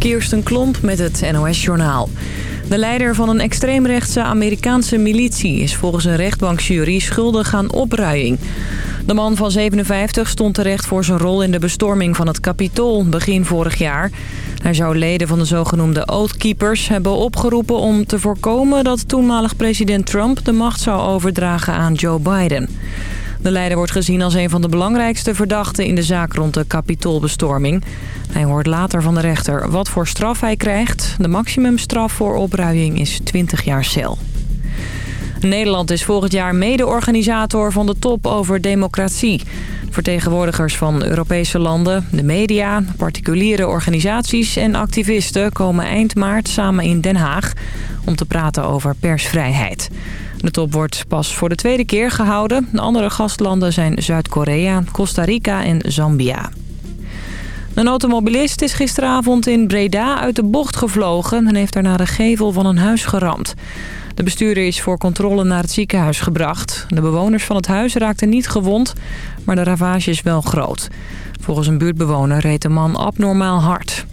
Kirsten Klomp met het NOS-journaal. De leider van een extreemrechtse Amerikaanse militie... is volgens een rechtbankjury schuldig aan opruiing. De man van 57 stond terecht voor zijn rol in de bestorming van het Capitool begin vorig jaar. Hij zou leden van de zogenoemde Oath Keepers hebben opgeroepen om te voorkomen... dat toenmalig president Trump de macht zou overdragen aan Joe Biden. De leider wordt gezien als een van de belangrijkste verdachten in de zaak rond de kapitoolbestorming. Hij hoort later van de rechter wat voor straf hij krijgt. De maximumstraf voor opruiing is 20 jaar cel. Nederland is volgend jaar mede-organisator van de top over democratie. Vertegenwoordigers van Europese landen, de media, particuliere organisaties en activisten komen eind maart samen in Den Haag om te praten over persvrijheid. De top wordt pas voor de tweede keer gehouden. De andere gastlanden zijn Zuid-Korea, Costa Rica en Zambia. Een automobilist is gisteravond in Breda uit de bocht gevlogen... en heeft daarna de gevel van een huis geramd. De bestuurder is voor controle naar het ziekenhuis gebracht. De bewoners van het huis raakten niet gewond, maar de ravage is wel groot. Volgens een buurtbewoner reed de man abnormaal hard.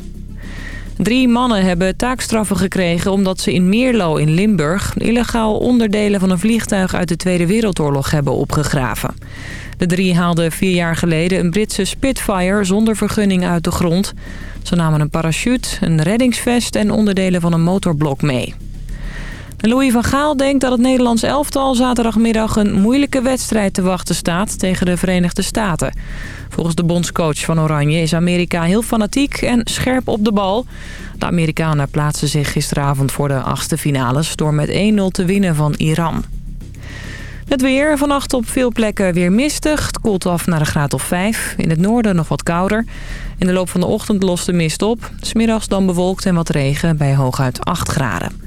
Drie mannen hebben taakstraffen gekregen omdat ze in Meerlo in Limburg... illegaal onderdelen van een vliegtuig uit de Tweede Wereldoorlog hebben opgegraven. De drie haalden vier jaar geleden een Britse Spitfire zonder vergunning uit de grond. Ze namen een parachute, een reddingsvest en onderdelen van een motorblok mee. Louis van Gaal denkt dat het Nederlands elftal zaterdagmiddag een moeilijke wedstrijd te wachten staat tegen de Verenigde Staten. Volgens de bondscoach van Oranje is Amerika heel fanatiek en scherp op de bal. De Amerikanen plaatsen zich gisteravond voor de achtste finales door met 1-0 te winnen van Iran. Het weer. Vannacht op veel plekken weer mistig. Het koelt af naar een graad of 5. In het noorden nog wat kouder. In de loop van de ochtend lost de mist op. Smiddags dan bewolkt en wat regen bij hooguit 8 graden.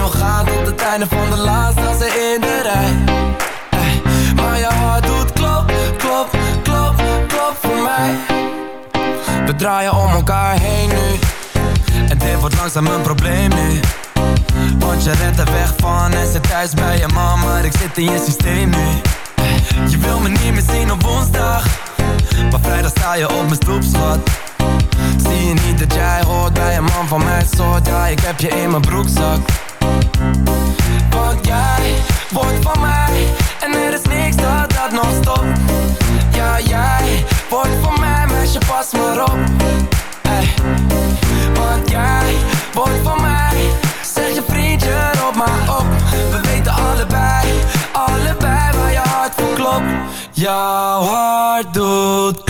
niet ontgaan tot het einde van de laatste als in de rij. Maar je hart doet klop, klop, klop, klop voor mij. We draaien om elkaar heen nu. En dit wordt langzaam een probleem nu. Want je rent er weg van en zit thuis bij je mama Maar ik zit in je systeem nu. Je wil me niet meer zien op woensdag. Maar vrijdag sta je op mijn stoep, schat. Zie je niet dat jij hoort bij een man van mijn soort? Ja, ik heb je in mijn broekzak Want jij wordt van mij En er is niks dat dat nog stopt. Ja, jij wordt van mij, meisje, pas maar op. Ey. Want jij wordt van mij Zeg je vriendje, op maar op. We weten allebei, allebei waar je hart voor klopt. Jouw hart doet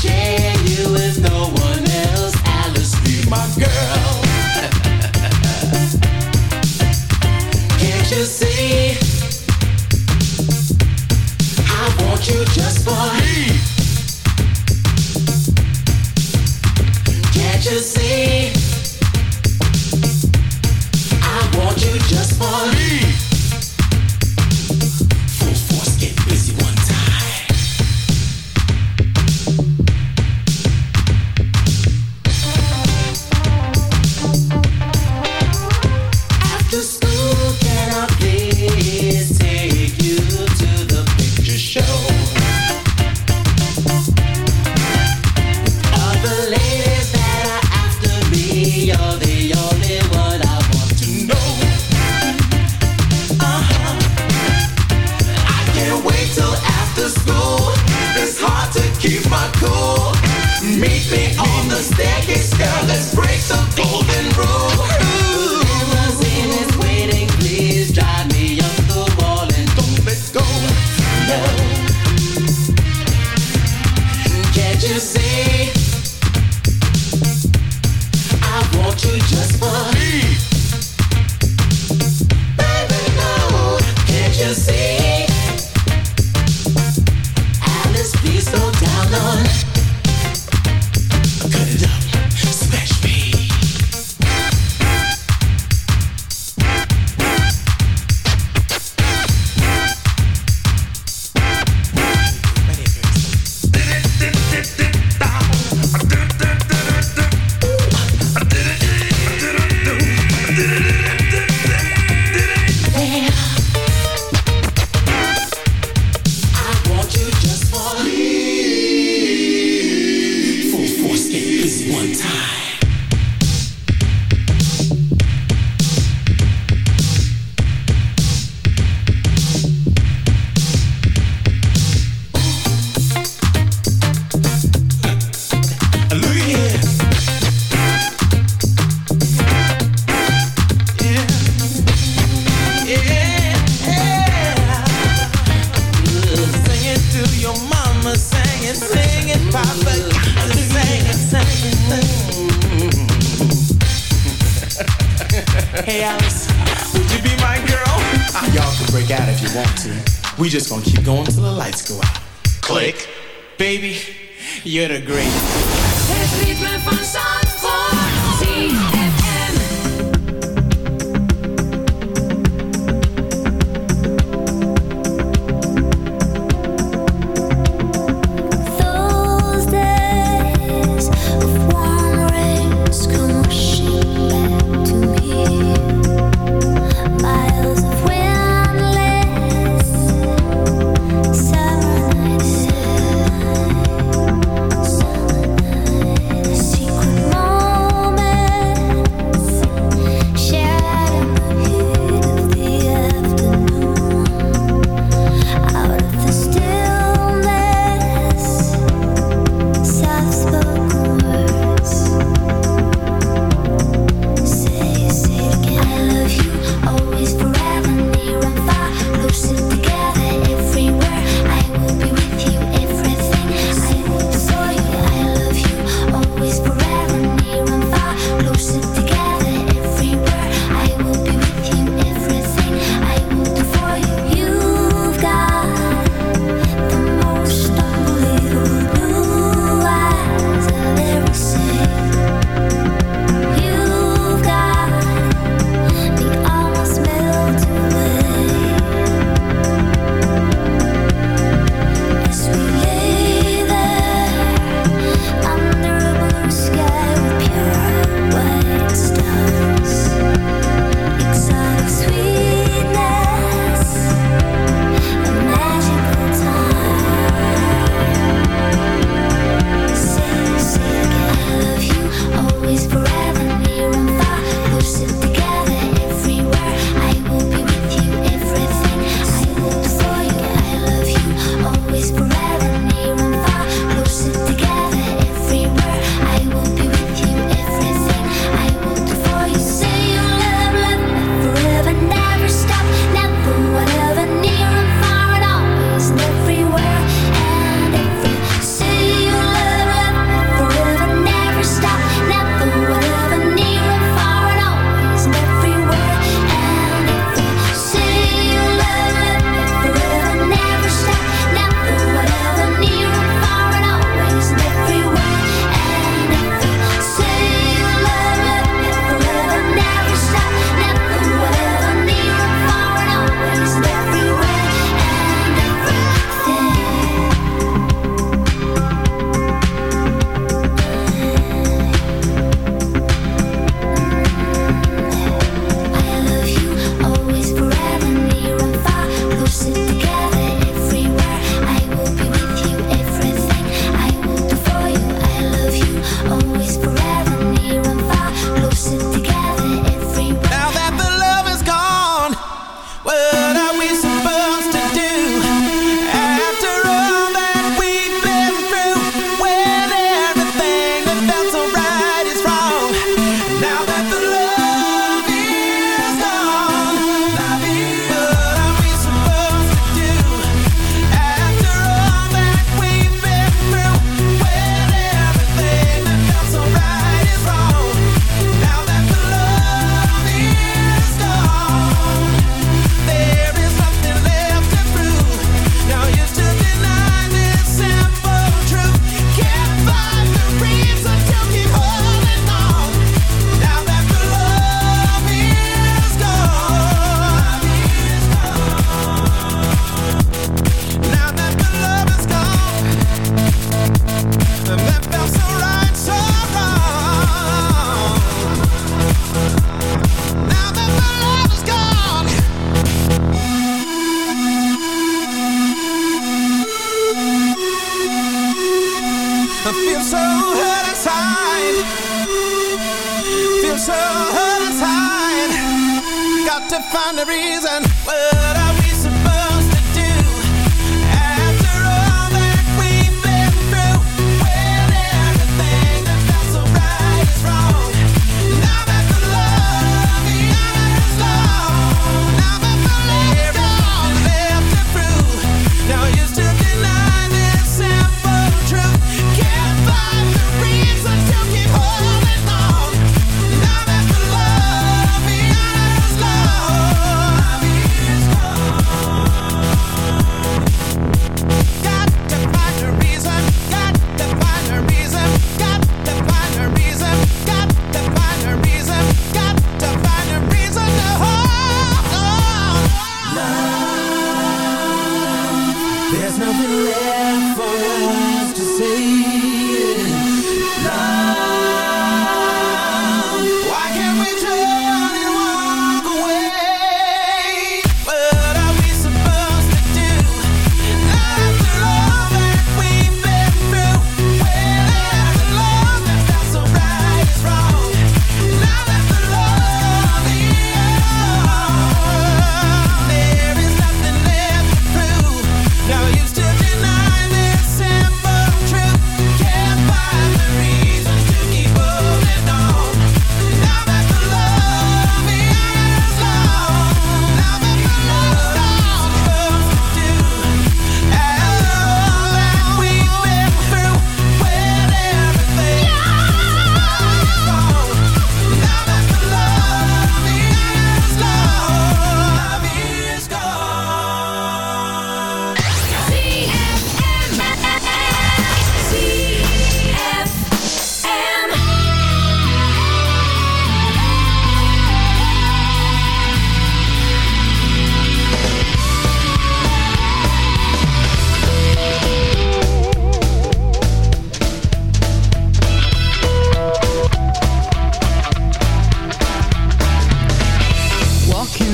shit.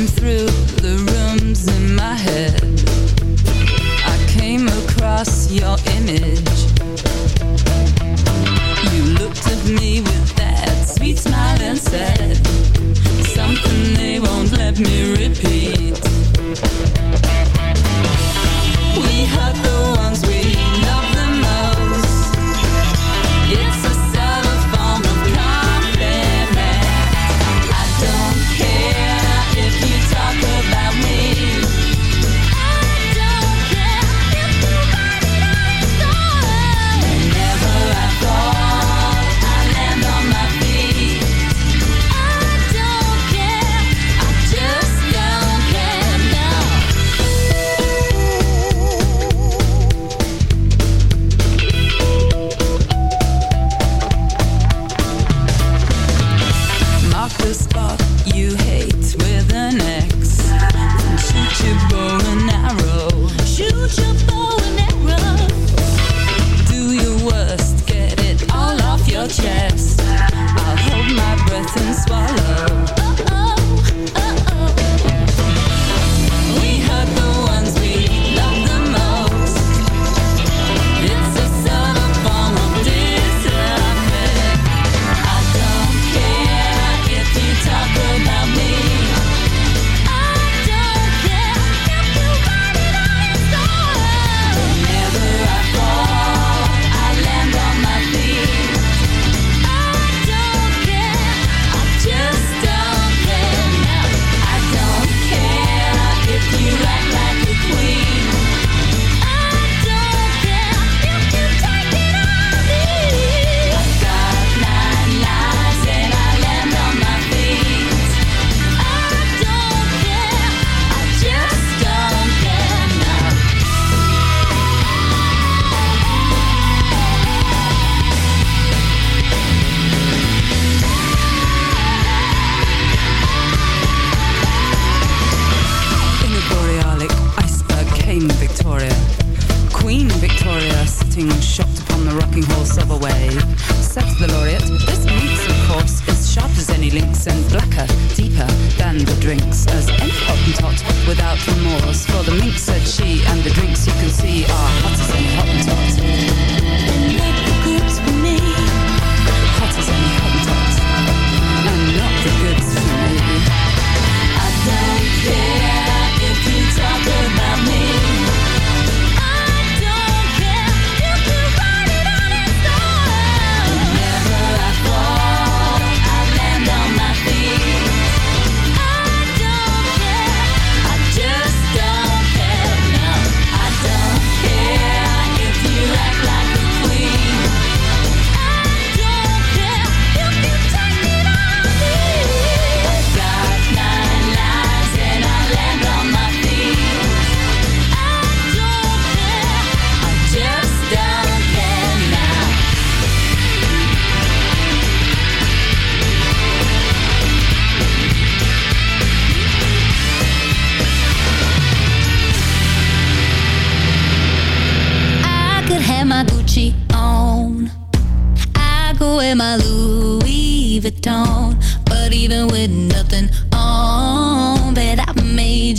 through the rooms in my head. I came across your image. You looked at me with that sweet smile and said Something they won't let me repeat.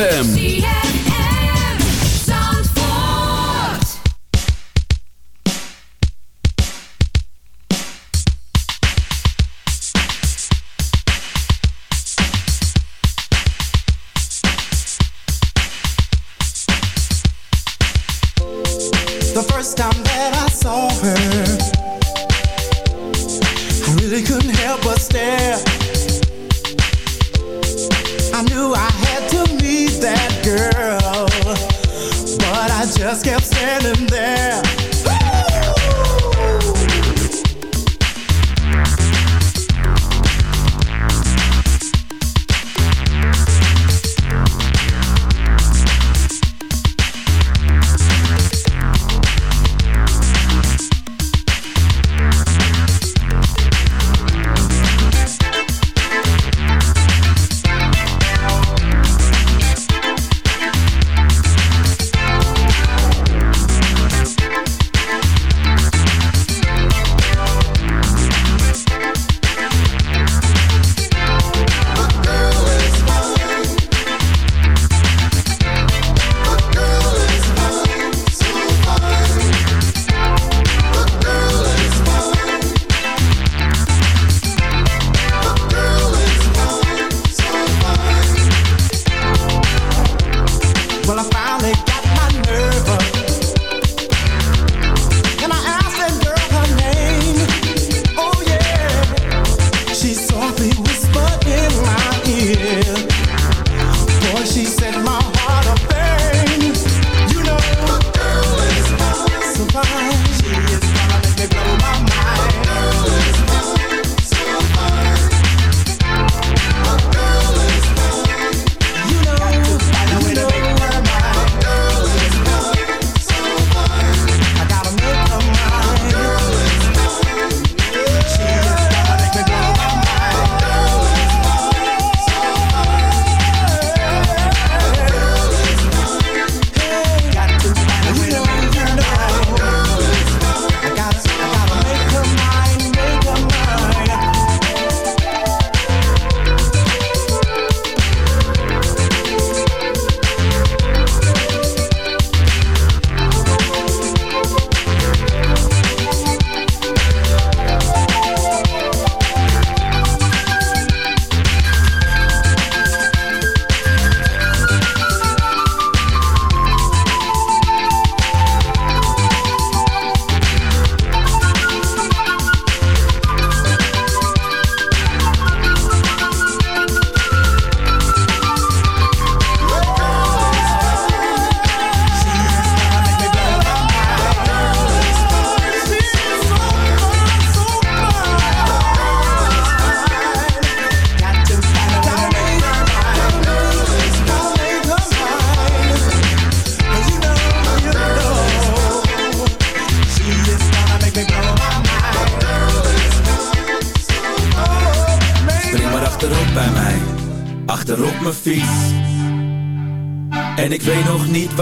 ZFM.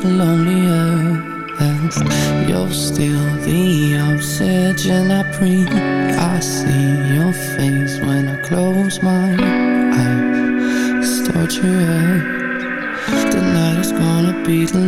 get lonelier as you're still the obsession I breathe I see your face when I close my eyes. Start your head. Tonight is gonna be the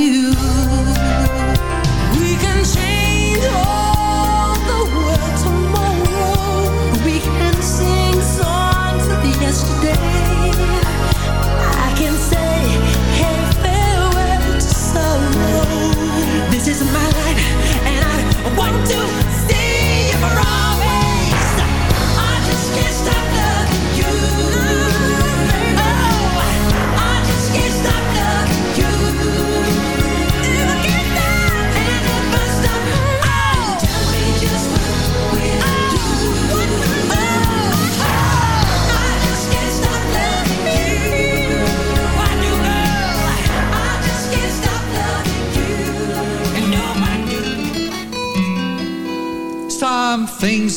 you.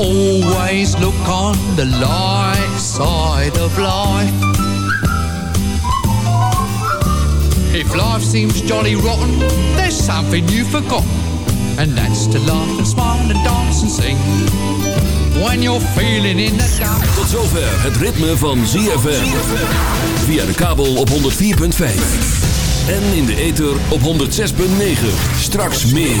Always look on the light side of life. If life seems jolly rotten, there's something you forgot. And that's to laugh and smile and dance and sing. When you're feeling in the dump. Tot zover het ritme van ZFM. Via de kabel op 104.5. En in de ether op 106.9. Straks meer.